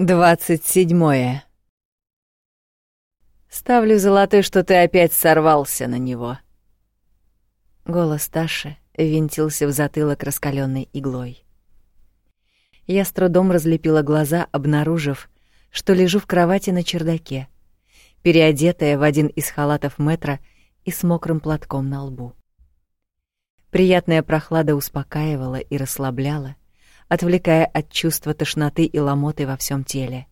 Двадцать седьмое. Ставлю золотой, что ты опять сорвался на него. Голос Таши винтился в затылок раскаленной иглой. Я с трудом разлепила глаза, обнаружив, что лежу в кровати на чердаке, переодетая в один из халатов метра и с мокрым платком на лбу. Приятная прохлада успокаивала и расслабляла, отвлекая от чувства тошноты и ломоты во всем теле.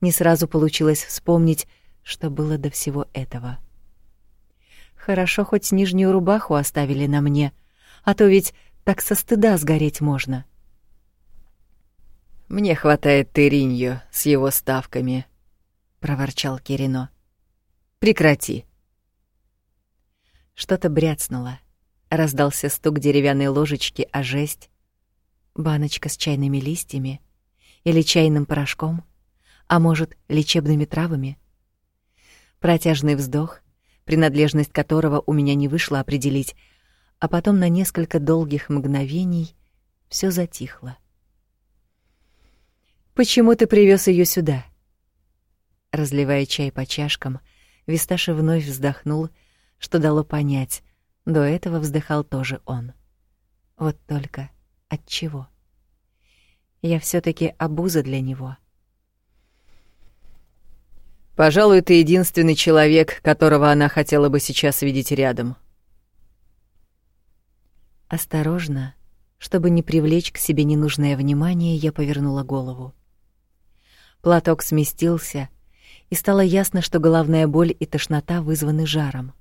Не сразу получилось вспомнить, что было до всего этого. Хорошо хоть нижнюю рубаху оставили на мне, а то ведь так со стыда сгореть можно. Мне хватает Териньо с его ставками, проворчал Кирино. Прекрати. Что-то бряцнуло. Раздался стук деревянной ложечки о жесть, баночка с чайными листьями или чайным порошком, а может, лечебными травами. Протяжный вздох, принадлежность которого у меня не вышло определить, а потом на несколько долгих мгновений все затихло. Почему ты привез ее сюда? Разливая чай по чашкам, Висташа вновь вздохнул, что дало понять, до этого вздыхал тоже он. Вот только от чего? Я все таки обуза для него. Пожалуй, ты единственный человек, которого она хотела бы сейчас видеть рядом. Осторожно, чтобы не привлечь к себе ненужное внимание, я повернула голову. Платок сместился, и стало ясно, что головная боль и тошнота вызваны жаром.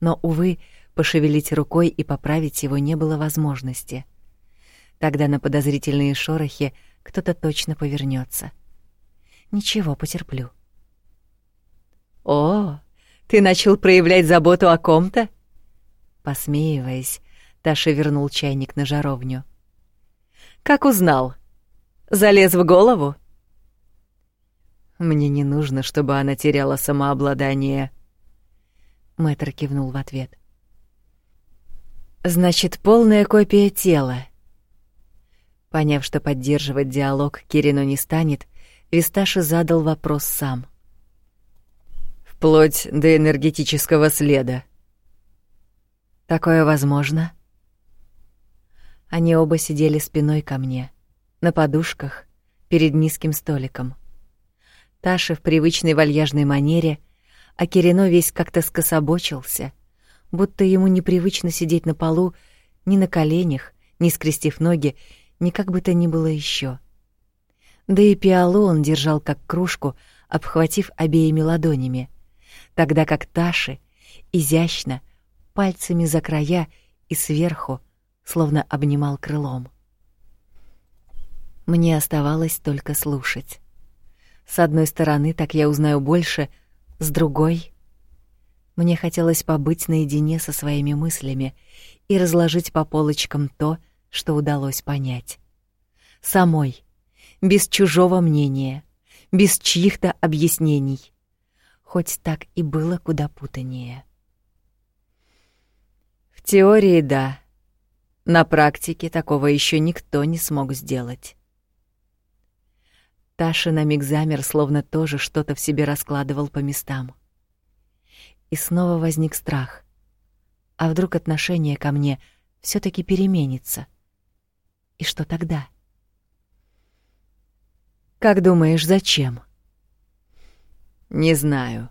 Но увы, пошевелить рукой и поправить его не было возможности. Тогда на подозрительные шорохи кто-то точно повернется. Ничего, потерплю. О, ты начал проявлять заботу о ком-то? Посмеиваясь, Таша вернул чайник на жаровню. Как узнал? Залез в голову? Мне не нужно, чтобы она теряла самообладание. Мэтр кивнул в ответ. Значит, полная копия тела. Поняв, что поддерживать диалог Кирино не станет, Висташи задал вопрос сам. Вплоть до энергетического следа. Такое возможно? Они оба сидели спиной ко мне, на подушках, перед низким столиком. Таша в привычной вальяжной манере, а Кирино весь как-то скособочился — будто ему непривычно сидеть на полу ни на коленях, ни скрестив ноги, ни как бы то ни было еще. Да и пиалу он держал как кружку, обхватив обеими ладонями, тогда как Таши изящно, пальцами за края и сверху, словно обнимал крылом. Мне оставалось только слушать. С одной стороны, так я узнаю больше, с другой мне хотелось побыть наедине со своими мыслями и разложить по полочкам то, что удалось понять. Самой, без чужого мнения, без чьих-то объяснений. Хоть так и было куда путанее. В теории да. На практике такого еще никто не смог сделать. Таша на миг замер, словно тоже что-то в себе раскладывал по местам и снова возник страх. А вдруг отношение ко мне все таки переменится? И что тогда? Как думаешь, зачем? Не знаю,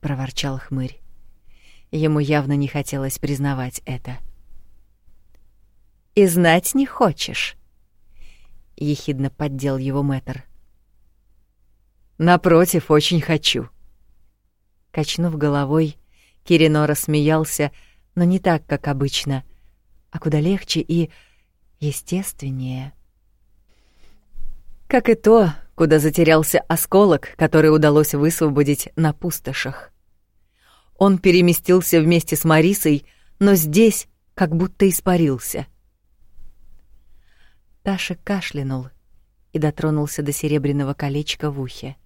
проворчал хмырь. Ему явно не хотелось признавать это. И знать не хочешь? ехидно поддел его мэтр. Напротив, очень хочу. Качнув головой, Кирино рассмеялся, но не так, как обычно, а куда легче и естественнее. Как и то, куда затерялся осколок, который удалось высвободить на пустошах. Он переместился вместе с Марисой, но здесь как будто испарился. Таша кашлянул и дотронулся до серебряного колечка в ухе.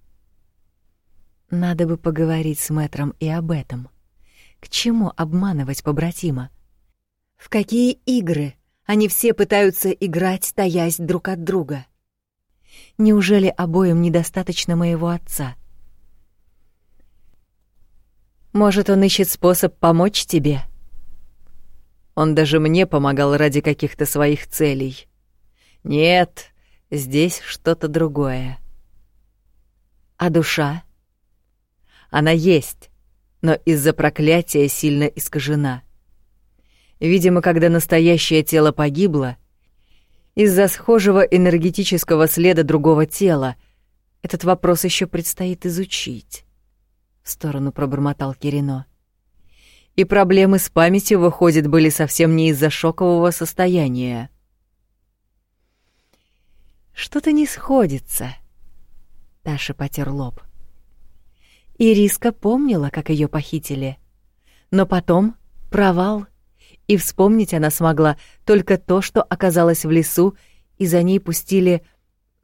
Надо бы поговорить с мэтром и об этом. К чему обманывать побратима? В какие игры они все пытаются играть, таясь друг от друга? Неужели обоим недостаточно моего отца? Может, он ищет способ помочь тебе? Он даже мне помогал ради каких-то своих целей. Нет, здесь что-то другое. А душа? Она есть, но из-за проклятия сильно искажена. Видимо, когда настоящее тело погибло, из-за схожего энергетического следа другого тела, этот вопрос еще предстоит изучить. В сторону пробормотал Кирино. И проблемы с памятью, выходит, были совсем не из-за шокового состояния. Что-то не сходится. Таша потер лоб. Ириска помнила, как ее похитили. Но потом провал. И вспомнить она смогла только то, что оказалось в лесу, и за ней пустили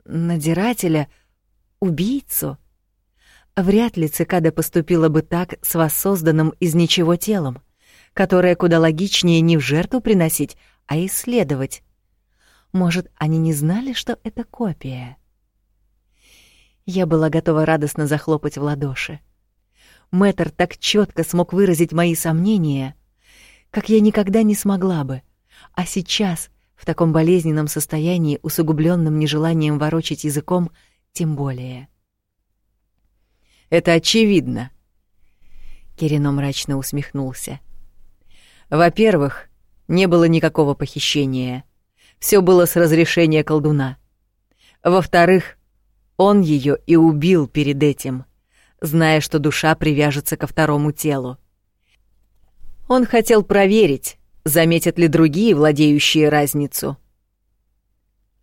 надирателя, убийцу. Вряд ли цикада поступила бы так с воссозданным из ничего телом, которое куда логичнее не в жертву приносить, а исследовать. Может, они не знали, что это копия? Я была готова радостно захлопать в ладоши. Мэтр так четко смог выразить мои сомнения, как я никогда не смогла бы. А сейчас, в таком болезненном состоянии, усугубленном нежеланием ворочать языком, тем более. Это очевидно. Кирино мрачно усмехнулся. Во-первых, не было никакого похищения — все было с разрешения колдуна. Во-вторых, он ее и убил перед этим, зная, что душа привяжется ко второму телу. Он хотел проверить, заметят ли другие, владеющие разницу.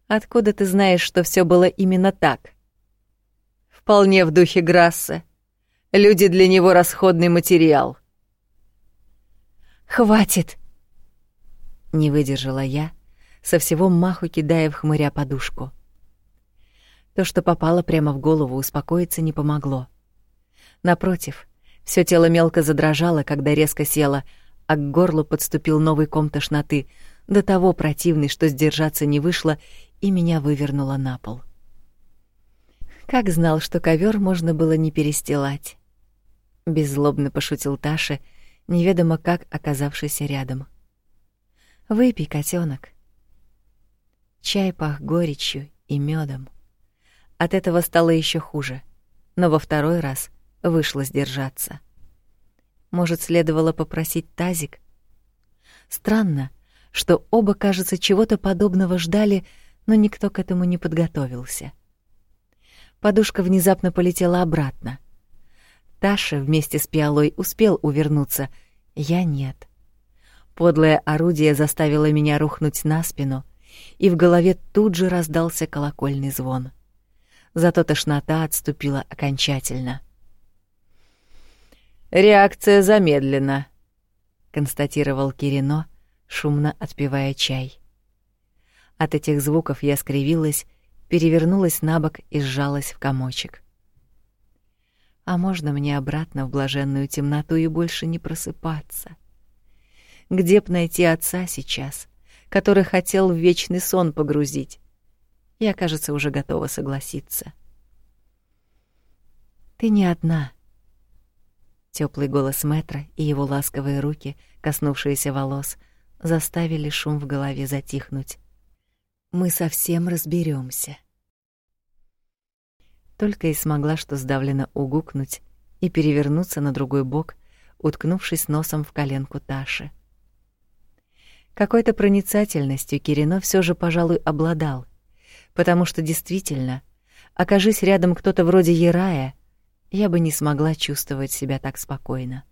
Откуда ты знаешь, что все было именно так? Вполне в духе Грасса. Люди для него расходный материал. Хватит. Не выдержала я со всего маху кидая в хмыря подушку. То, что попало прямо в голову, успокоиться не помогло. Напротив, все тело мелко задрожало, когда резко села, а к горлу подступил новый ком тошноты, до того противный, что сдержаться не вышло, и меня вывернуло на пол. Как знал, что ковер можно было не перестилать. Беззлобно пошутил Таша, неведомо как оказавшийся рядом. Выпей, котенок. Чай пах горечью и медом. От этого стало еще хуже, но во второй раз вышло сдержаться. Может, следовало попросить тазик? Странно, что оба, кажется, чего-то подобного ждали, но никто к этому не подготовился. Подушка внезапно полетела обратно. Таша вместе с пиалой успел увернуться, я нет. Подлое орудие заставило меня рухнуть на спину — и в голове тут же раздался колокольный звон. Зато тошнота отступила окончательно. «Реакция замедлена», — констатировал Кирино, шумно отпивая чай. От этих звуков я скривилась, перевернулась на бок и сжалась в комочек. А можно мне обратно в блаженную темноту и больше не просыпаться? Где б найти отца сейчас? который хотел в вечный сон погрузить. Я, кажется, уже готова согласиться. Ты не одна. Теплый голос Метра и его ласковые руки, коснувшиеся волос, заставили шум в голове затихнуть. Мы совсем разберемся. Только и смогла что сдавленно угукнуть и перевернуться на другой бок, уткнувшись носом в коленку Таши. Какой-то проницательностью Кирино все же, пожалуй, обладал, потому что действительно, окажись рядом кто-то вроде Ерая, я бы не смогла чувствовать себя так спокойно.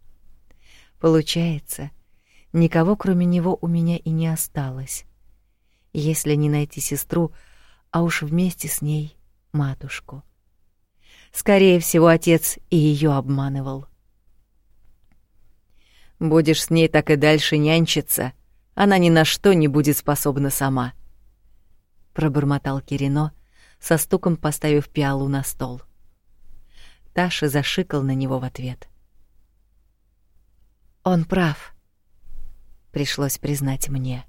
Получается, никого кроме него у меня и не осталось. Если не найти сестру, а уж вместе с ней матушку. Скорее всего, отец и ее обманывал. Будешь с ней так и дальше нянчиться, она ни на что не будет способна сама. Пробормотал Кирино, со стуком поставив пиалу на стол. Таша зашикал на него в ответ. Он прав. Пришлось признать мне.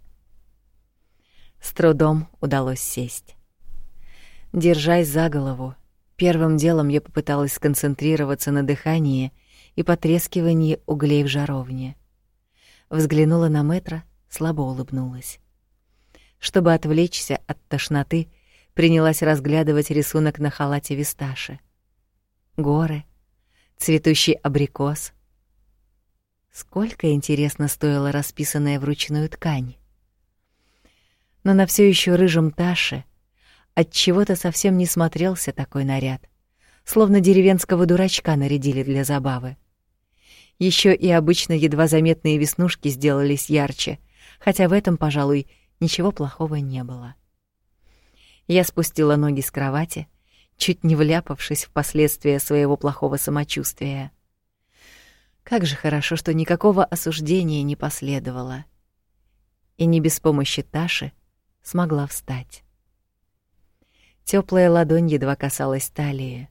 С трудом удалось сесть. Держась за голову, первым делом я попыталась сконцентрироваться на дыхании и потрескивании углей в жаровне. Взглянула на метра, слабо улыбнулась. Чтобы отвлечься от тошноты, принялась разглядывать рисунок на халате Висташи. Горы, цветущий абрикос. Сколько, интересно, стоила расписанная вручную ткань. Но на все еще рыжем Таше от чего-то совсем не смотрелся такой наряд, словно деревенского дурачка нарядили для забавы. Еще и обычно едва заметные веснушки сделались ярче, хотя в этом, пожалуй, ничего плохого не было. Я спустила ноги с кровати, чуть не вляпавшись в последствия своего плохого самочувствия. Как же хорошо, что никакого осуждения не последовало. И не без помощи Таши смогла встать. Теплая ладонь едва касалась талии,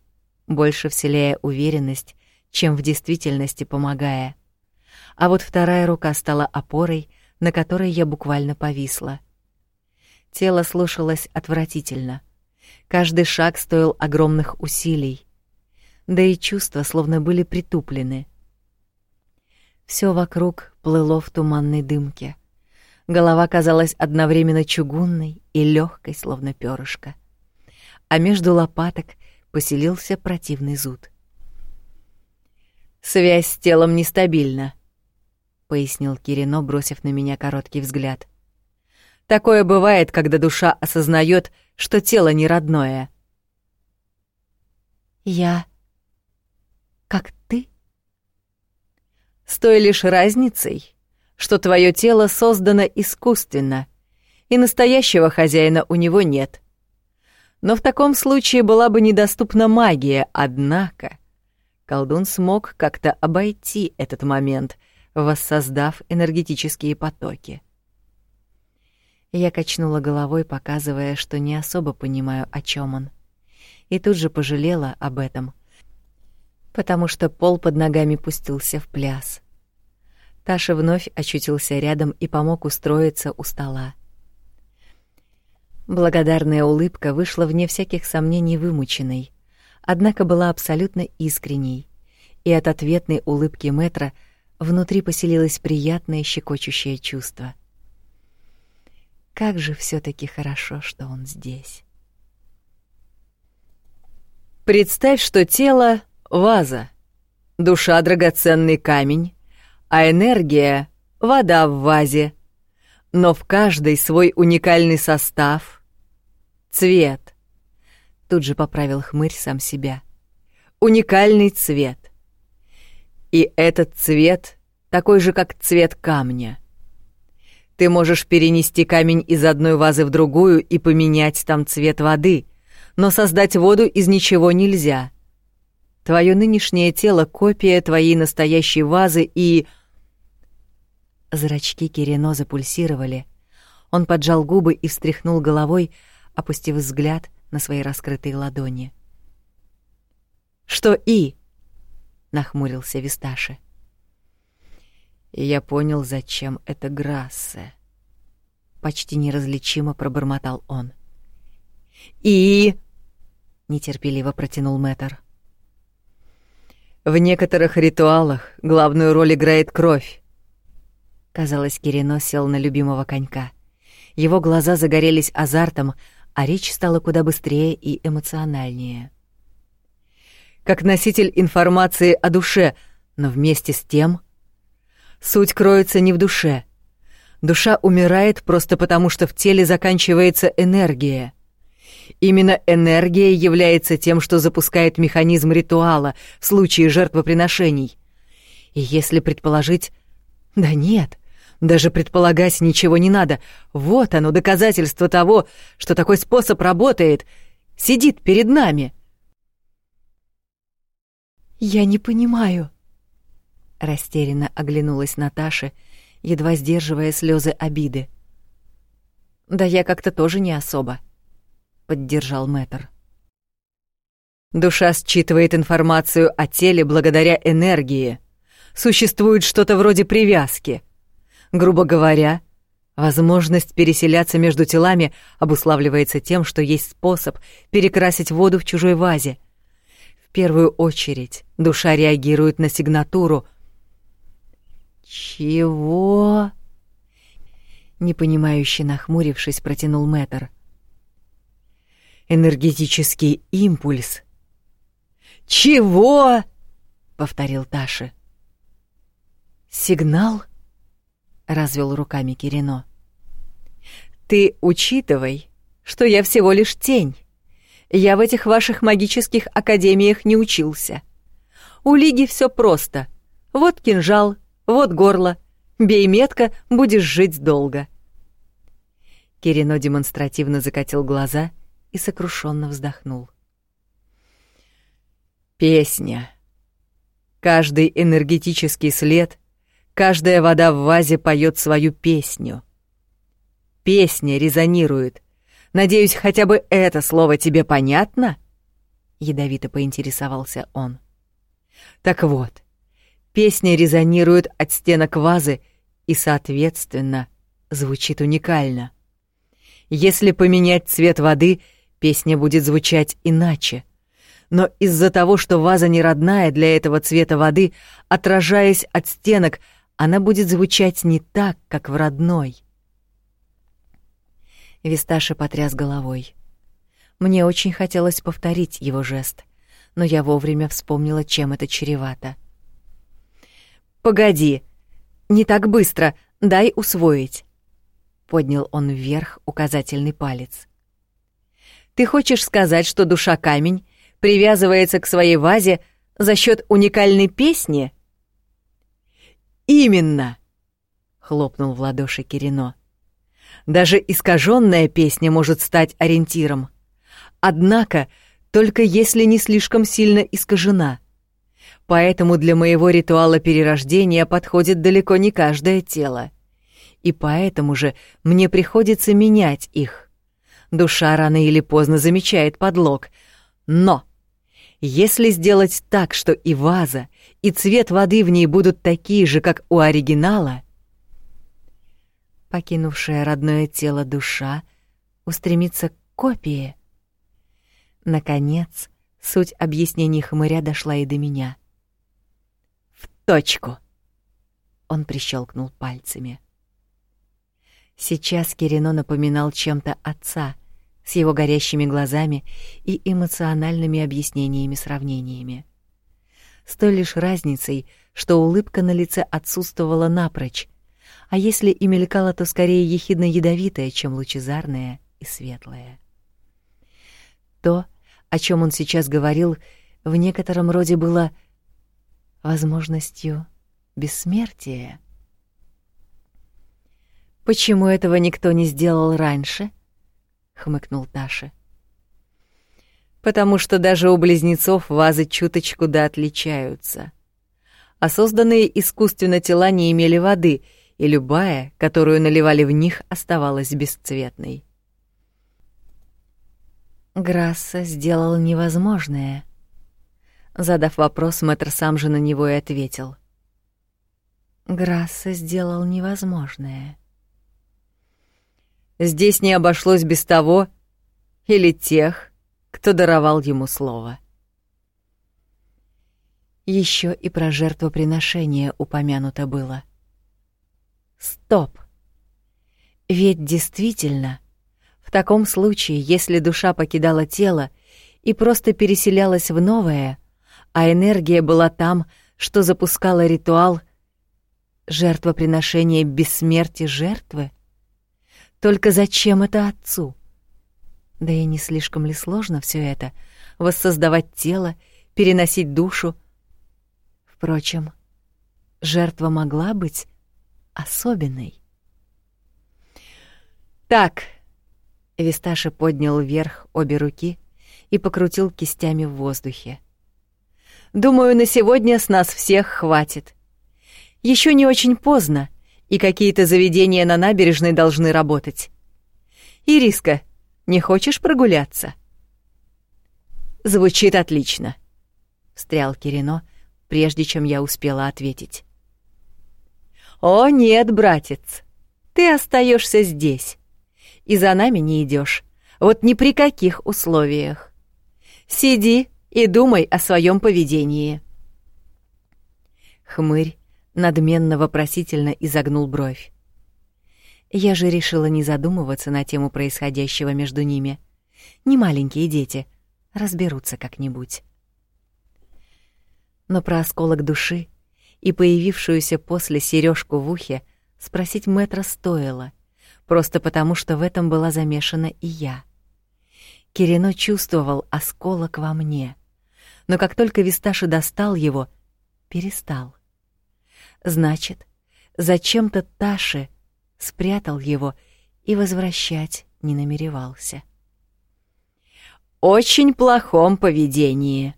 больше вселяя уверенность, чем в действительности помогая. А вот вторая рука стала опорой, на которой я буквально повисла. Тело слушалось отвратительно. Каждый шаг стоил огромных усилий. Да и чувства словно были притуплены. Все вокруг плыло в туманной дымке. Голова казалась одновременно чугунной и легкой, словно перышко. А между лопаток поселился противный зуд. «Связь с телом нестабильна», — пояснил Кирино, бросив на меня короткий взгляд. «Такое бывает, когда душа осознает, что тело не родное». «Я... как ты?» «С той лишь разницей, что твое тело создано искусственно, и настоящего хозяина у него нет. Но в таком случае была бы недоступна магия, однако колдун смог как-то обойти этот момент, воссоздав энергетические потоки. Я качнула головой, показывая, что не особо понимаю, о чем он. И тут же пожалела об этом, потому что пол под ногами пустился в пляс. Таша вновь очутился рядом и помог устроиться у стола. Благодарная улыбка вышла вне всяких сомнений вымученной — однако была абсолютно искренней, и от ответной улыбки Метра внутри поселилось приятное щекочущее чувство. Как же все таки хорошо, что он здесь. Представь, что тело — ваза, душа — драгоценный камень, а энергия — вода в вазе, но в каждой свой уникальный состав — цвет — Тут же поправил хмырь сам себя. Уникальный цвет. И этот цвет такой же, как цвет камня. Ты можешь перенести камень из одной вазы в другую и поменять там цвет воды, но создать воду из ничего нельзя. Твое нынешнее тело — копия твоей настоящей вазы и... Зрачки Кирино запульсировали. Он поджал губы и встряхнул головой, опустив взгляд — на свои раскрытые ладони. «Что и?» — нахмурился Висташи. И я понял, зачем это Грассе. Почти неразличимо пробормотал он. «И...» — нетерпеливо протянул Мэтр. «В некоторых ритуалах главную роль играет кровь». Казалось, Кирино сел на любимого конька. Его глаза загорелись азартом, а речь стала куда быстрее и эмоциональнее. Как носитель информации о душе, но вместе с тем суть кроется не в душе. Душа умирает просто потому, что в теле заканчивается энергия. Именно энергия является тем, что запускает механизм ритуала в случае жертвоприношений. И если предположить... Да нет, даже предполагать ничего не надо. Вот оно, доказательство того, что такой способ работает. Сидит перед нами. «Я не понимаю», — растерянно оглянулась Наташа, едва сдерживая слезы обиды. «Да я как-то тоже не особо», — поддержал Мэтр. Душа считывает информацию о теле благодаря энергии. Существует что-то вроде привязки — Грубо говоря, Возможность переселяться между телами обуславливается тем, что есть способ перекрасить воду в чужой вазе. В первую очередь душа реагирует на сигнатуру. «Чего?» Непонимающе нахмурившись, протянул Мэтр. «Энергетический импульс». «Чего?» — повторил Таша. «Сигнал?» — развел руками Кирино. «Ты учитывай, что я всего лишь тень. Я в этих ваших магических академиях не учился. У Лиги все просто. Вот кинжал, вот горло. Бей метко, будешь жить долго». Кирино демонстративно закатил глаза и сокрушенно вздохнул. Песня. Каждый энергетический след Каждая вода в вазе поет свою песню. Песня резонирует. Надеюсь, хотя бы это слово тебе понятно? Ядовито поинтересовался он. Так вот, песня резонирует от стенок вазы и, соответственно, звучит уникально. Если поменять цвет воды, песня будет звучать иначе но из-за того, что ваза не родная для этого цвета воды, отражаясь от стенок, она будет звучать не так, как в родной. Висташи потряс головой. Мне очень хотелось повторить его жест, но я вовремя вспомнила, чем это чревато. «Погоди! Не так быстро! Дай усвоить!» Поднял он вверх указательный палец. «Ты хочешь сказать, что душа-камень привязывается к своей вазе за счет уникальной песни?» Именно, хлопнул в ладоши Кирино. Даже искаженная песня может стать ориентиром. Однако, только если не слишком сильно искажена. Поэтому для моего ритуала перерождения подходит далеко не каждое тело. И поэтому же мне приходится менять их. Душа рано или поздно замечает подлог. Но если сделать так, что и ваза, и цвет воды в ней будут такие же, как у оригинала, покинувшая родное тело душа устремится к копии. Наконец, суть объяснений хмыря дошла и до меня. Точку. Он прищелкнул пальцами. Сейчас Кирино напоминал чем-то отца, с его горящими глазами и эмоциональными объяснениями-сравнениями. С той лишь разницей, что улыбка на лице отсутствовала напрочь, а если и мелькала, то скорее ехидно-ядовитая, чем лучезарная и светлая. То, о чем он сейчас говорил, в некотором роде было возможностью бессмертия. Почему этого никто не сделал раньше? хмыкнул Таша. Потому что даже у близнецов вазы чуточку да отличаются. А созданные искусственно тела не имели воды, и любая, которую наливали в них, оставалась бесцветной. Грасса сделал невозможное. Задав вопрос, мэтр сам же на него и ответил. Грасса сделал невозможное. Здесь не обошлось без того или тех, кто даровал ему слово. Еще и про жертвоприношение упомянуто было. Стоп. Ведь действительно, в таком случае, если душа покидала тело и просто переселялась в новое, а энергия была там, что запускала ритуал жертвоприношения бессмерти жертвы, только зачем это отцу? Да и не слишком ли сложно все это — воссоздавать тело, переносить душу? Впрочем, жертва могла быть особенной. «Так», — Висташи поднял вверх обе руки и покрутил кистями в воздухе. «Думаю, на сегодня с нас всех хватит. Еще не очень поздно, — и какие-то заведения на набережной должны работать. Ириска, не хочешь прогуляться? Звучит отлично, встрял Кирино, прежде чем я успела ответить. О, нет, братец. ты остаешься здесь. И за нами не идешь. Вот ни при каких условиях. Сиди и думай о своем поведении. Хмырь надменно вопросительно изогнул бровь. Я же решила не задумываться на тему происходящего между ними. Не маленькие дети, разберутся как-нибудь. Но про осколок души и появившуюся после сережку в ухе спросить Мэтра стоило, просто потому что в этом была замешана и я. Кирино чувствовал осколок во мне, но как только Висташи достал его, перестал. Значит, зачем-то Таши спрятал его и возвращать не намеревался. «Очень плохом поведении»,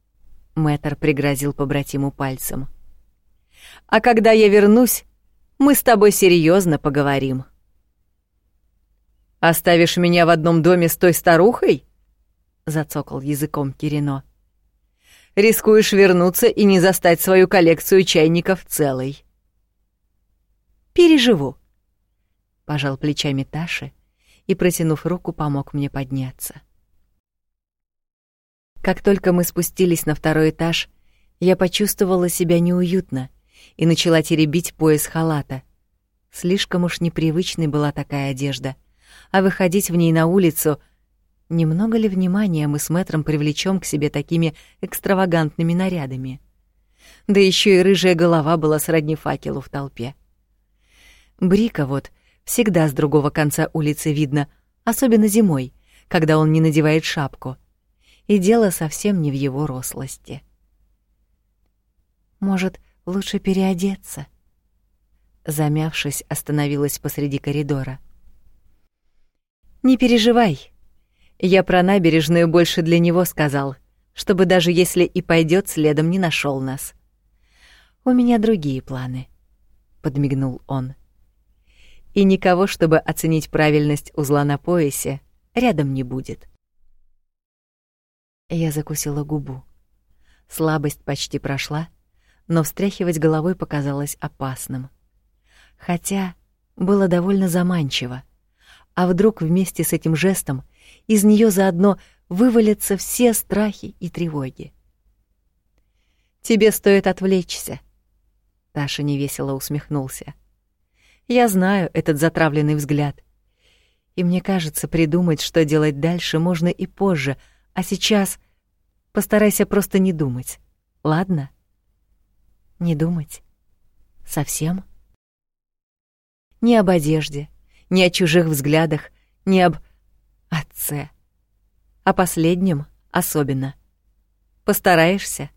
— Мэтр пригрозил побратиму пальцем. «А когда я вернусь, мы с тобой серьезно поговорим». «Оставишь меня в одном доме с той старухой?» — зацокал языком Кирино. «Рискуешь вернуться и не застать свою коллекцию чайников целой». «Переживу», — пожал плечами Таши и, протянув руку, помог мне подняться. Как только мы спустились на второй этаж, я почувствовала себя неуютно и начала теребить пояс халата. Слишком уж непривычной была такая одежда, а выходить в ней на улицу немного ли внимания мы с мэтром привлечем к себе такими экстравагантными нарядами. Да еще и рыжая голова была сродни факелу в толпе. Брика вот всегда с другого конца улицы видно, особенно зимой, когда он не надевает шапку — и дело совсем не в его рослости. Может, лучше переодеться? Замявшись, остановилась посреди коридора. Не переживай. Я про набережную больше для него сказал, чтобы даже если и пойдет следом, не нашел нас. У меня другие планы, подмигнул он. И никого, чтобы оценить правильность узла на поясе, рядом не будет. Я закусила губу. Слабость почти прошла, но встряхивать головой показалось опасным. Хотя было довольно заманчиво. А вдруг вместе с этим жестом из нее заодно вывалятся все страхи и тревоги? «Тебе стоит отвлечься», — Таша невесело усмехнулся. «Я знаю этот затравленный взгляд. И мне кажется, придумать, что делать дальше, можно и позже — а сейчас постарайся просто не думать. Ладно? Не думать. Совсем? Ни об одежде, ни о чужих взглядах, ни об отце. О последнем особенно. Постараешься?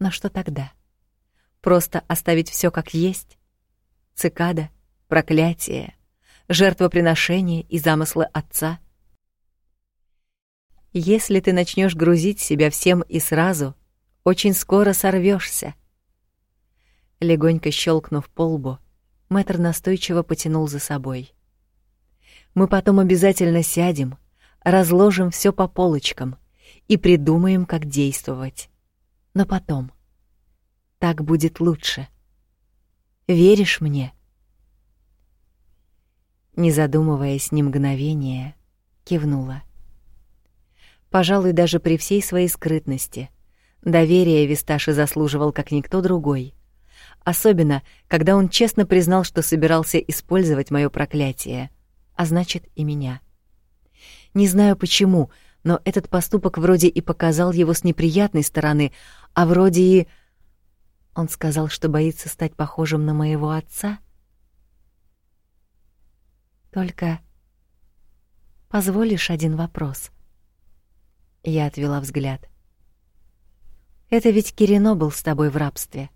Но что тогда? Просто оставить все как есть? Цикада, проклятие, жертвоприношение и замыслы отца — если ты начнешь грузить себя всем и сразу, очень скоро сорвешься. Легонько щелкнув по лбу, мэтр настойчиво потянул за собой. Мы потом обязательно сядем, разложим все по полочкам и придумаем, как действовать. Но потом. Так будет лучше. Веришь мне? Не задумываясь ни мгновения, кивнула. Пожалуй, даже при всей своей скрытности. Доверие Висташи заслуживал как никто другой. Особенно, когда он честно признал, что собирался использовать моё проклятие, а значит и меня. Не знаю почему, но этот поступок вроде и показал его с неприятной стороны, а вроде и... Он сказал, что боится стать похожим на моего отца. Только позволишь один вопрос — я отвела взгляд. Это ведь Кирино был с тобой в рабстве.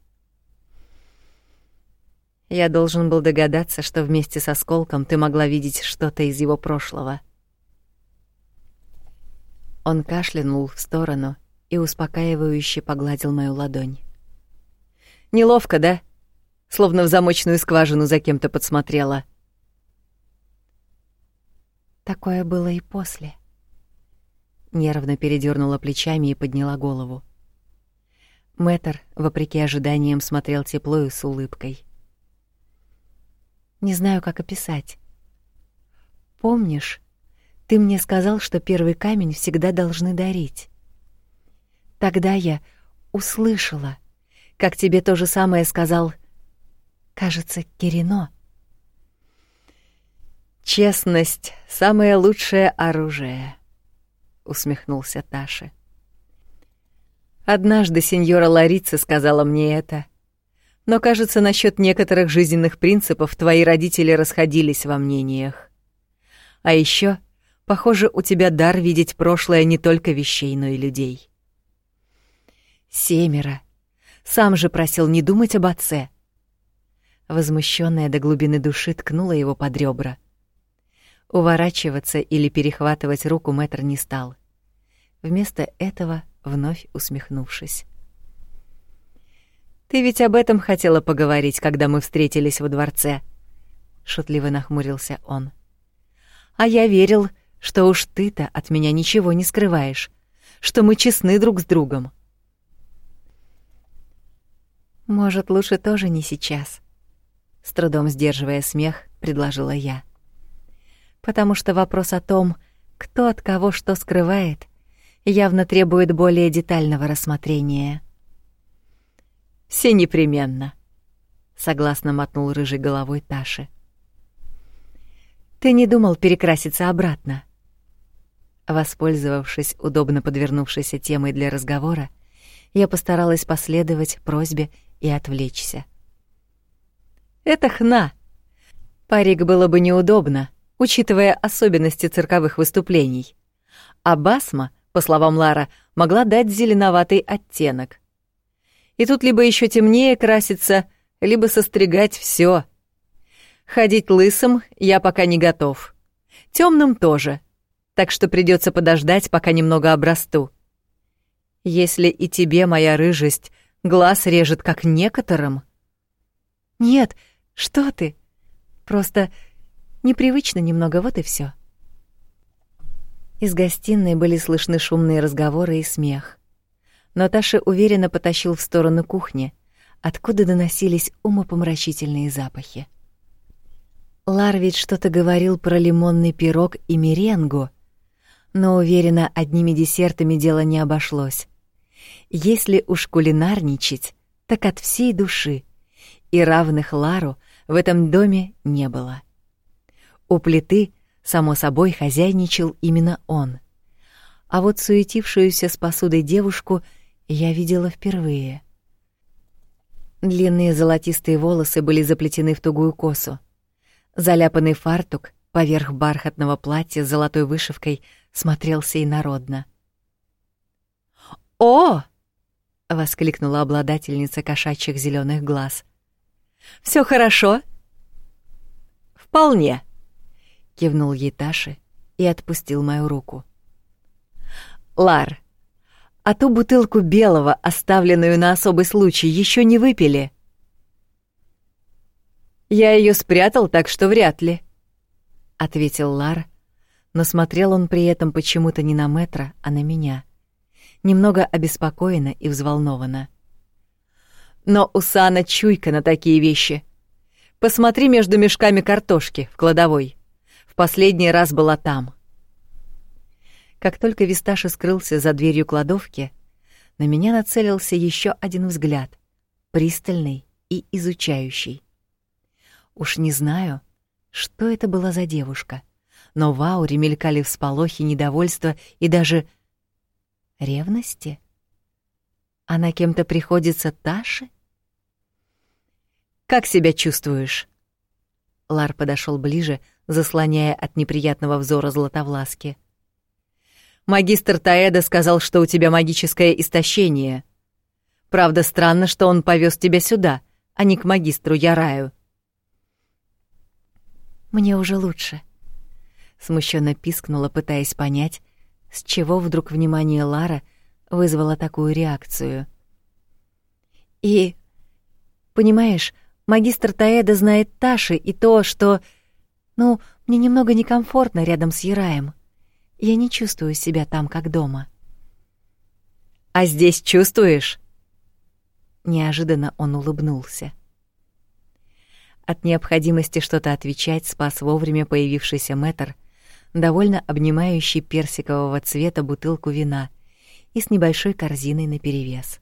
Я должен был догадаться, что вместе со осколком ты могла видеть что-то из его прошлого. Он кашлянул в сторону и успокаивающе погладил мою ладонь. Неловко, да? Словно в замочную скважину за кем-то подсмотрела. Такое было и после. Нервно передернула плечами и подняла голову. Мэтр, вопреки ожиданиям, смотрел тепло и с улыбкой. Не знаю, как описать. Помнишь, ты мне сказал, что первый камень всегда должны дарить. Тогда я услышала, как тебе то же самое сказал, кажется, Кирино. Честность — самое лучшее оружие, — усмехнулся Таши. Однажды сеньора Ларица сказала мне это, но, кажется, насчет некоторых жизненных принципов твои родители расходились во мнениях. А еще, похоже, у тебя дар видеть прошлое не только вещей, но и людей. Семеро. Сам же просил не думать об отце. Возмущенная до глубины души ткнула его под ребра — Уворачиваться или перехватывать руку мэтр не стал. Вместо этого вновь усмехнувшись. «Ты ведь об этом хотела поговорить, когда мы встретились во дворце», — шутливо нахмурился он. «А я верил, что уж ты-то от меня ничего не скрываешь, что мы честны друг с другом». «Может, лучше тоже не сейчас?» С трудом сдерживая смех, предложила я потому что вопрос о том, кто от кого что скрывает, явно требует более детального рассмотрения. «Все непременно», — согласно мотнул рыжей головой Таши. «Ты не думал перекраситься обратно?» Воспользовавшись удобно подвернувшейся темой для разговора, я постаралась последовать просьбе и отвлечься. «Это хна. Парик было бы неудобно, учитывая особенности цирковых выступлений. А басма, по словам Лара, могла дать зеленоватый оттенок. И тут либо еще темнее краситься, либо состригать все. Ходить лысым я пока не готов. Темным тоже. Так что придется подождать, пока немного обрасту. Если и тебе моя рыжесть глаз режет, как некоторым... Нет, что ты? Просто Непривычно немного, вот и все. Из гостиной были слышны шумные разговоры и смех. Но Таша уверенно потащил в сторону кухни, откуда доносились умопомрачительные запахи. Лар что-то говорил про лимонный пирог и меренгу, но уверена, одними десертами дело не обошлось. Если уж кулинарничать, так от всей души, и равных Лару в этом доме не было. У плиты, само собой, хозяйничал именно он. А вот суетившуюся с посудой девушку я видела впервые. Длинные золотистые волосы были заплетены в тугую косу. Заляпанный фартук поверх бархатного платья с золотой вышивкой смотрелся инородно. «О!» — воскликнула обладательница кошачьих зеленых глаз. Все хорошо?» «Вполне», кивнул ей Таши и отпустил мою руку. Лар, а ту бутылку белого, оставленную на особый случай, еще не выпили. Я ее спрятал, так что вряд ли, ответил Лар, но смотрел он при этом почему-то не на Метра, а на меня, немного обеспокоенно и взволнованно. Но у Сана чуйка на такие вещи. Посмотри между мешками картошки в кладовой последний раз была там. Как только Висташа скрылся за дверью кладовки, на меня нацелился еще один взгляд, пристальный и изучающий. Уж не знаю, что это была за девушка, но в ауре мелькали всполохи недовольства и даже ревности. Она кем-то приходится Таше? Как себя чувствуешь? Лар подошел ближе, заслоняя от неприятного взора Златовласки. Магистр Таэда сказал, что у тебя магическое истощение. Правда, странно, что он повез тебя сюда, а не к магистру Яраю. Мне уже лучше. Смущенно пискнула, пытаясь понять, с чего вдруг внимание Лара вызвало такую реакцию. И понимаешь, магистр Таэда знает Таши и то, что ну, мне немного некомфортно рядом с Яраем. Я не чувствую себя там как дома. А здесь чувствуешь? Неожиданно он улыбнулся. От необходимости что-то отвечать спас вовремя появившийся мэтр, довольно обнимающий персикового цвета бутылку вина и с небольшой корзиной наперевес.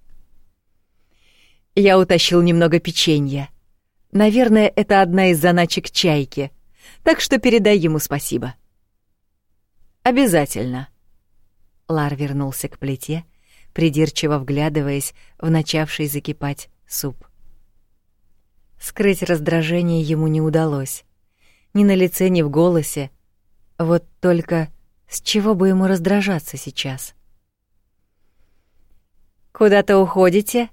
«Я утащил немного печенья. Наверное, это одна из заначек чайки, так что передай ему спасибо». «Обязательно». Лар вернулся к плите, придирчиво вглядываясь в начавший закипать суп. Скрыть раздражение ему не удалось. Ни на лице, ни в голосе. Вот только с чего бы ему раздражаться сейчас? «Куда-то уходите?»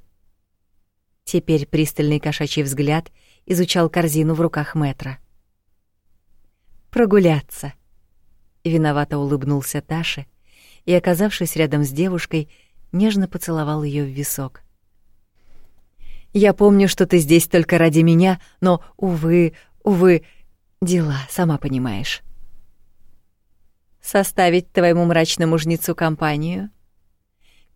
Теперь пристальный кошачий взгляд изучал корзину в руках Метра. «Прогуляться», — виновато улыбнулся Таше и, оказавшись рядом с девушкой, нежно поцеловал ее в висок. Я помню, что ты здесь только ради меня, но, увы, увы, дела, сама понимаешь. Составить твоему мрачному жнецу компанию?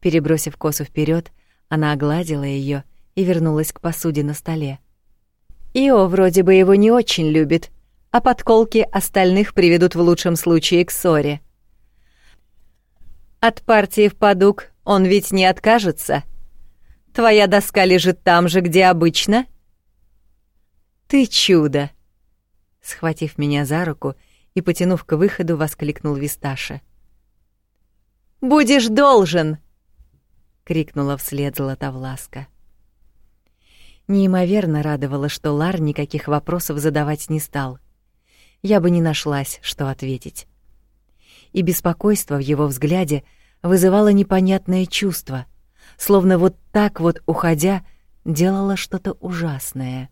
Перебросив косу вперед, она огладила ее и вернулась к посуде на столе. Ио вроде бы его не очень любит, а подколки остальных приведут в лучшем случае к ссоре. От партии в подуг он ведь не откажется — Твоя доска лежит там же, где обычно?» «Ты чудо!» Схватив меня за руку и потянув к выходу, воскликнул Висташа. «Будешь должен!» — крикнула вслед Златовласка. Неимоверно радовало, что Лар никаких вопросов задавать не стал. Я бы не нашлась, что ответить. И беспокойство в его взгляде вызывало непонятное чувство — словно вот так вот, уходя, делала что-то ужасное.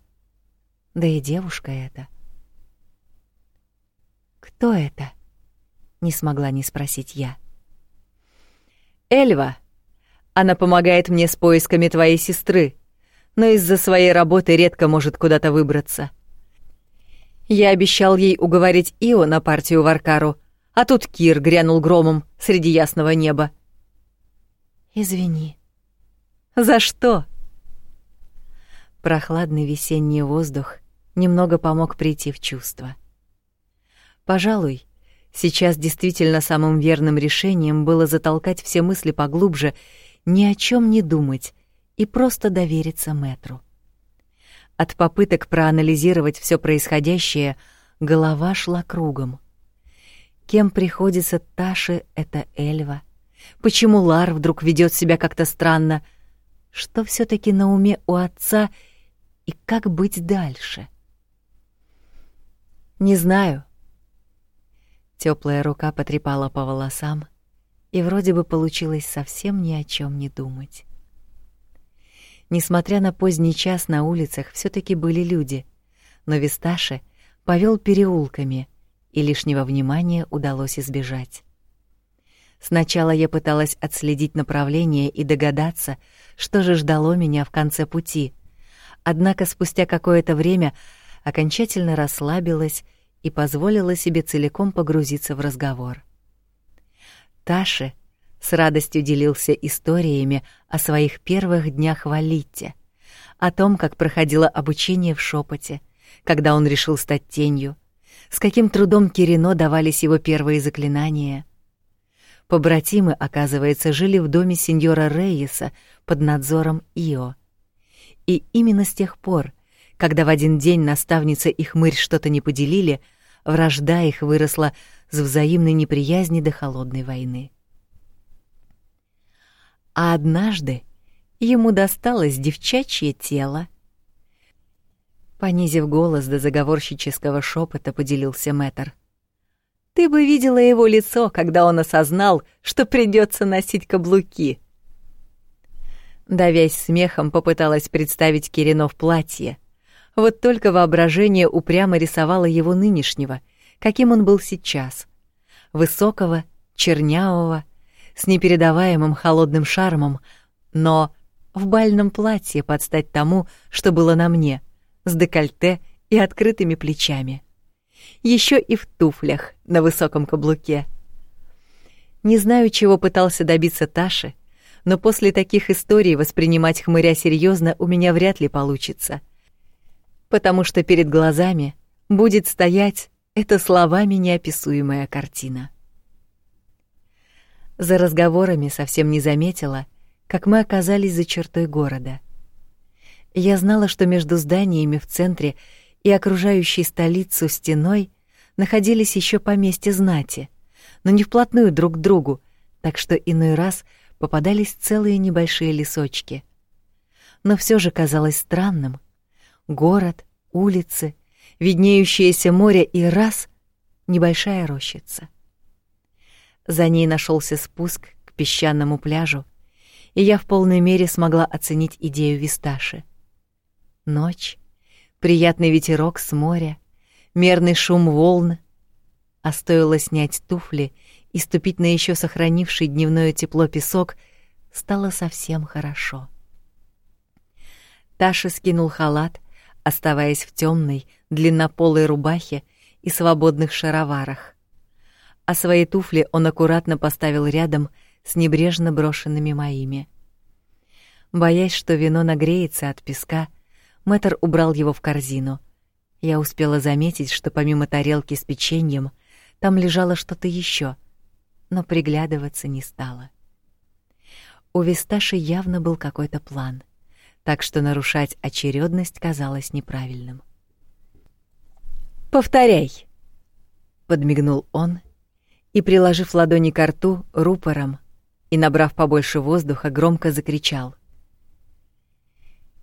Да и девушка эта. «Кто это?» — не смогла не спросить я. «Эльва. Она помогает мне с поисками твоей сестры, но из-за своей работы редко может куда-то выбраться. Я обещал ей уговорить Ио на партию в Аркару, а тут Кир грянул громом среди ясного неба. «Извини», за что? Прохладный весенний воздух немного помог прийти в чувство. Пожалуй, сейчас действительно самым верным решением было затолкать все мысли поглубже, ни о чем не думать и просто довериться Мэтру. От попыток проанализировать все происходящее голова шла кругом. Кем приходится Таше эта Эльва? Почему Лар вдруг ведет себя как-то странно — что все таки на уме у отца и как быть дальше. Не знаю. Теплая рука потрепала по волосам, и вроде бы получилось совсем ни о чем не думать. Несмотря на поздний час на улицах все таки были люди, но Висташи повел переулками, и лишнего внимания удалось избежать. Сначала я пыталась отследить направление и догадаться, что же ждало меня в конце пути. Однако спустя какое-то время окончательно расслабилась и позволила себе целиком погрузиться в разговор. Таше с радостью делился историями о своих первых днях в Алитте, о том, как проходило обучение в шепоте, когда он решил стать тенью, с каким трудом Кирино давались его первые заклинания — Побратимы, оказывается, жили в доме сеньора Рейеса под надзором Ио. И именно с тех пор, когда в один день наставница и хмырь что-то не поделили, вражда их выросла с взаимной неприязни до холодной войны. А однажды ему досталось девчачье тело. Понизив голос до заговорщического шепота, поделился Мэтр. Ты бы видела его лицо, когда он осознал, что придется носить каблуки. Давясь смехом, попыталась представить Кирино в платье. Вот только воображение упрямо рисовало его нынешнего, каким он был сейчас. Высокого, чернявого, с непередаваемым холодным шармом, но в бальном платье под стать тому, что было на мне, с декольте и открытыми плечами еще и в туфлях на высоком каблуке. Не знаю, чего пытался добиться Таши, но после таких историй воспринимать хмыря серьезно у меня вряд ли получится. потому что перед глазами будет стоять эта словами неописуемая картина. За разговорами совсем не заметила, как мы оказались за чертой города. Я знала, что между зданиями в центре и окружающей столицу стеной находились еще поместья знати, но не вплотную друг к другу, так что иной раз попадались целые небольшие лесочки. Но все же казалось странным. Город, улицы, виднеющееся море и раз — небольшая рощица. За ней нашелся спуск к песчаному пляжу, и я в полной мере смогла оценить идею Висташи. Ночь, приятный ветерок с моря, мерный шум волн, а стоило снять туфли и ступить на еще сохранивший дневное тепло песок, стало совсем хорошо. Таша скинул халат, оставаясь в темной, длиннополой рубахе и свободных шароварах. А свои туфли он аккуратно поставил рядом с небрежно брошенными моими. Боясь, что вино нагреется от песка, Мэтр убрал его в корзину. Я успела заметить, что помимо тарелки с печеньем там лежало что-то еще, но приглядываться не стала. У Висташи явно был какой-то план, так что нарушать очередность казалось неправильным. «Повторяй!» — подмигнул он и, приложив ладони к рту рупором и набрав побольше воздуха, громко закричал —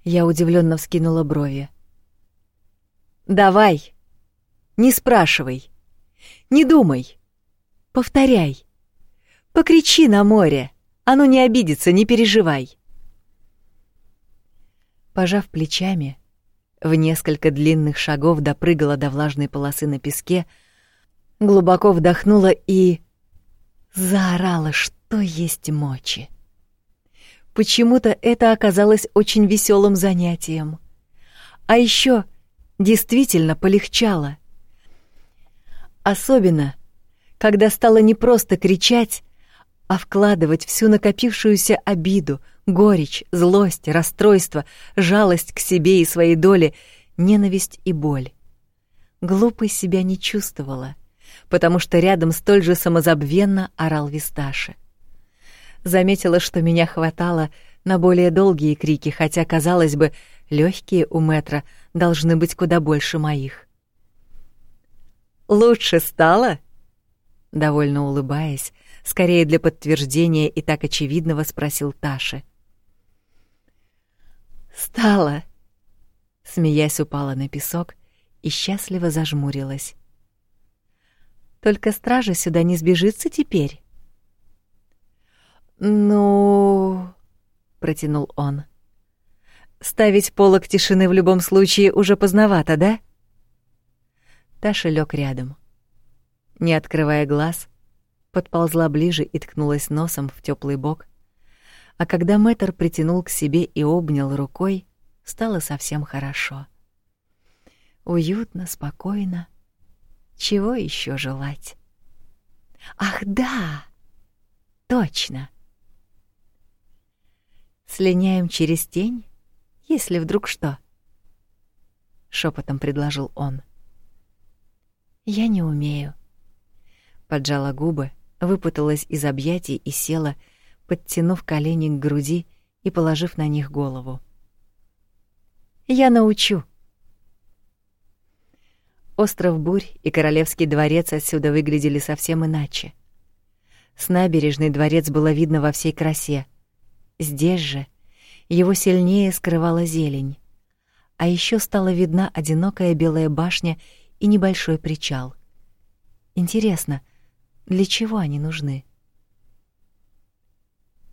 я удивленно вскинула брови. Давай. Не спрашивай. Не думай. Повторяй. Покричи на море. Оно не обидится, не переживай. Пожав плечами, в несколько длинных шагов допрыгала до влажной полосы на песке, глубоко вдохнула и заорала, что есть мочи. Почему-то это оказалось очень веселым занятием. А еще действительно полегчало. Особенно, когда стало не просто кричать, а вкладывать всю накопившуюся обиду, горечь, злость, расстройство, жалость к себе и своей доле, ненависть и боль. Глупой себя не чувствовала, потому что рядом столь же самозабвенно орал Висташи заметила, что меня хватало на более долгие крики, хотя, казалось бы, легкие у метра должны быть куда больше моих. «Лучше стало?» Довольно улыбаясь, скорее для подтверждения и так очевидного спросил Таши. «Стало!» Смеясь, упала на песок и счастливо зажмурилась. «Только стража сюда не сбежится теперь?» «Ну...» — протянул он. «Ставить полок тишины в любом случае уже поздновато, да?» Таша лег рядом. Не открывая глаз, подползла ближе и ткнулась носом в теплый бок. А когда Мэтр притянул к себе и обнял рукой, стало совсем хорошо. Уютно, спокойно. Чего еще желать? Ах, да! Точно! Слиняем через тень, если вдруг что. Шепотом предложил он. Я не умею. Поджала губы, выпуталась из объятий и села, подтянув колени к груди и положив на них голову. Я научу. Остров Бурь и Королевский дворец отсюда выглядели совсем иначе. С набережной дворец было видно во всей красе — Здесь же его сильнее скрывала зелень. А еще стала видна одинокая белая башня и небольшой причал. Интересно, для чего они нужны?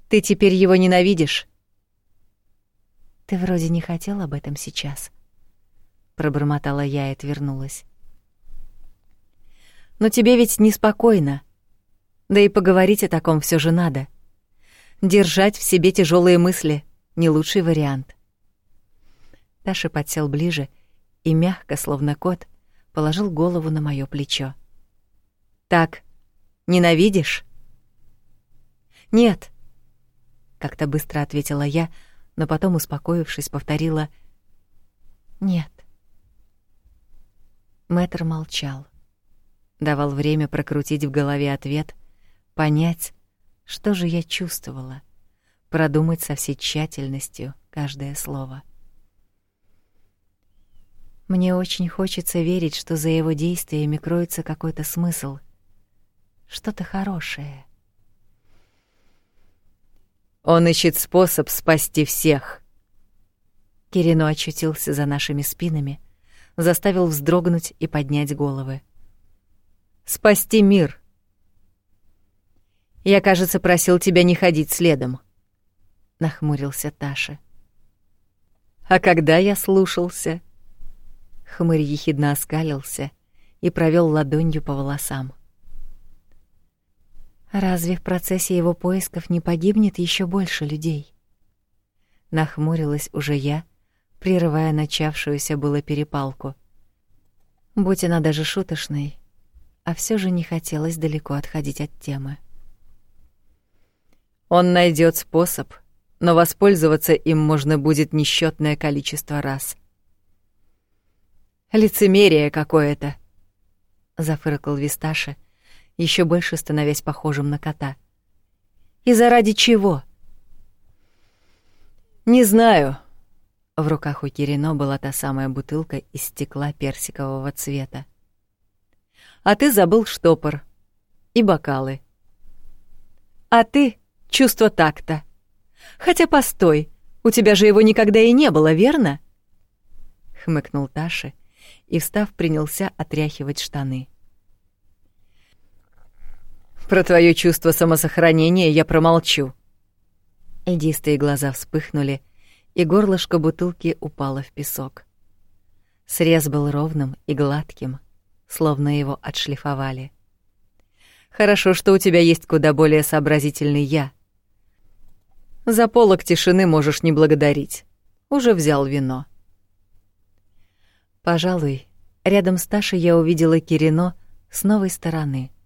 Ты теперь его ненавидишь? Ты вроде не хотел об этом сейчас, пробормотала я и отвернулась. Но тебе ведь неспокойно. Да и поговорить о таком все же надо. — Держать в себе тяжелые мысли — не лучший вариант. Таша подсел ближе и мягко, словно кот, положил голову на моё плечо. «Так, ненавидишь?» «Нет», — как-то быстро ответила я, но потом, успокоившись, повторила «нет». Мэтр молчал. Давал время прокрутить в голове ответ, понять, что же я чувствовала, продумать со всей тщательностью каждое слово. Мне очень хочется верить, что за его действиями кроется какой-то смысл, что-то хорошее. Он ищет способ спасти всех. Кирино очутился за нашими спинами, заставил вздрогнуть и поднять головы. Спасти мир. Я, кажется, просил тебя не ходить следом, нахмурился Таша. А когда я слушался? Хмырь ехидно оскалился и провел ладонью по волосам. Разве в процессе его поисков не погибнет еще больше людей? Нахмурилась уже я, прерывая начавшуюся было перепалку. Будь она даже шуточной, а все же не хотелось далеко отходить от темы. Он найдет способ, но воспользоваться им можно будет несчетное количество раз. Лицемерие какое-то, зафыркал Висташи, еще больше становясь похожим на кота. И заради чего? Не знаю. В руках у Кирино была та самая бутылка из стекла персикового цвета. А ты забыл штопор и бокалы. А ты чувство такта. Хотя постой, у тебя же его никогда и не было, верно? хмыкнул Таши и, встав, принялся отряхивать штаны. Про твое чувство самосохранения я промолчу. Эдистые глаза вспыхнули, и горлышко бутылки упало в песок. Срез был ровным и гладким, словно его отшлифовали. Хорошо, что у тебя есть куда более сообразительный я. За полок тишины можешь не благодарить. Уже взял вино. Пожалуй, рядом с Ташей я увидела Кирино с новой стороны —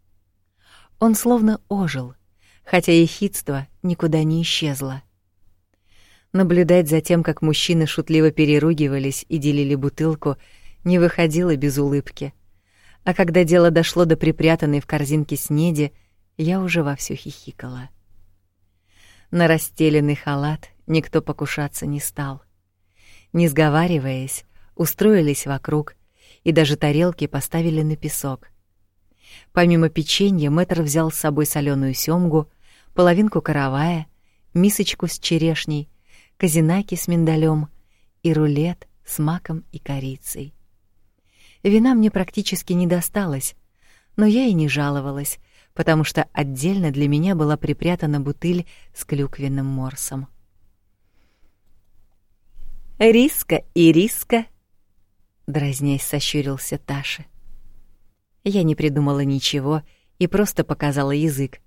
он словно ожил, хотя ехидство никуда не исчезло. Наблюдать за тем, как мужчины шутливо переругивались и делили бутылку, не выходило без улыбки. А когда дело дошло до припрятанной в корзинке снеди, я уже вовсю хихикала. На расстеленный халат никто покушаться не стал. Не сговариваясь, устроились вокруг и даже тарелки поставили на песок, Помимо печенья, мэтр взял с собой соленую сёмгу, половинку каравая, мисочку с черешней, казинаки с миндалем и рулет с маком и корицей. Вина мне практически не досталось, но я и не жаловалась, потому что отдельно для меня была припрятана бутыль с клюквенным морсом. «Риска и риска!» — дразнясь сощурился Таша. Я не придумала ничего и просто показала язык,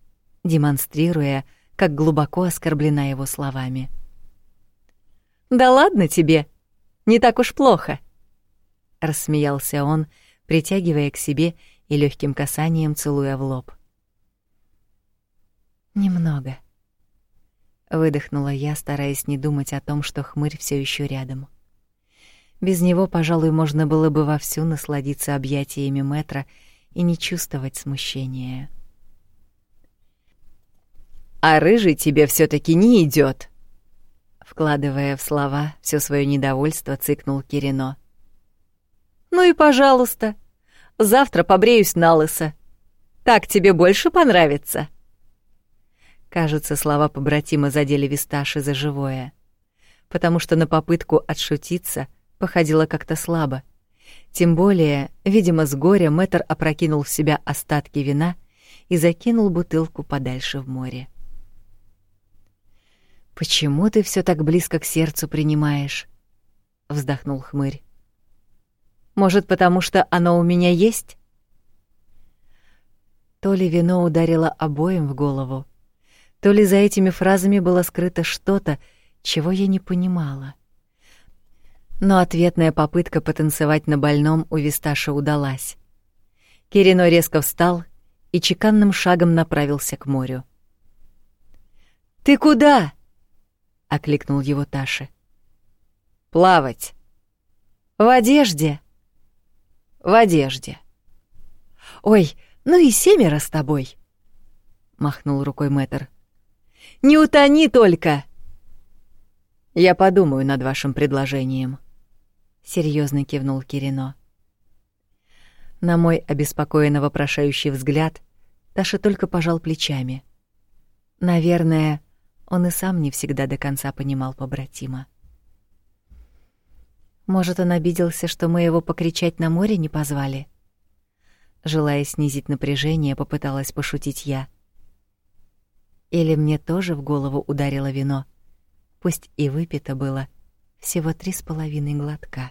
демонстрируя, как глубоко оскорблена его словами. «Да ладно тебе, не так уж плохо», — рассмеялся он, притягивая к себе и легким касанием целуя в лоб. «Немного», — выдохнула я, стараясь не думать о том, что хмырь все еще рядом. Без него, пожалуй, можно было бы вовсю насладиться объятиями метра и не чувствовать смущения. А рыжий тебе все таки не идет, вкладывая в слова все свое недовольство, цыкнул Кирино. Ну и пожалуйста. Завтра побреюсь на лысо. Так тебе больше понравится. Кажется, слова побратима задели Висташи за живое, потому что на попытку отшутиться походило как-то слабо. Тем более, видимо, с горя Мэтр опрокинул в себя остатки вина и закинул бутылку подальше в море. «Почему ты все так близко к сердцу принимаешь?» — вздохнул хмырь. «Может, потому что оно у меня есть?» То ли вино ударило обоим в голову, то ли за этими фразами было скрыто что-то, чего я не понимала. Но ответная попытка потанцевать на больном у Висташа удалась. Кирино резко встал и чеканным шагом направился к морю. «Ты куда?» — окликнул его Таша. «Плавать». «В одежде?» В одежде. Ой, ну и семеро с тобой, махнул рукой Мэтр. Не утони только. Я подумаю над вашим предложением, серьезно кивнул Кирино. На мой обеспокоенно вопрошающий взгляд Таша только пожал плечами. Наверное, он и сам не всегда до конца понимал побратима. Может, он обиделся, что мы его покричать на море не позвали? Желая снизить напряжение, попыталась пошутить я. Или мне тоже в голову ударило вино, пусть и выпито было всего три с половиной глотка.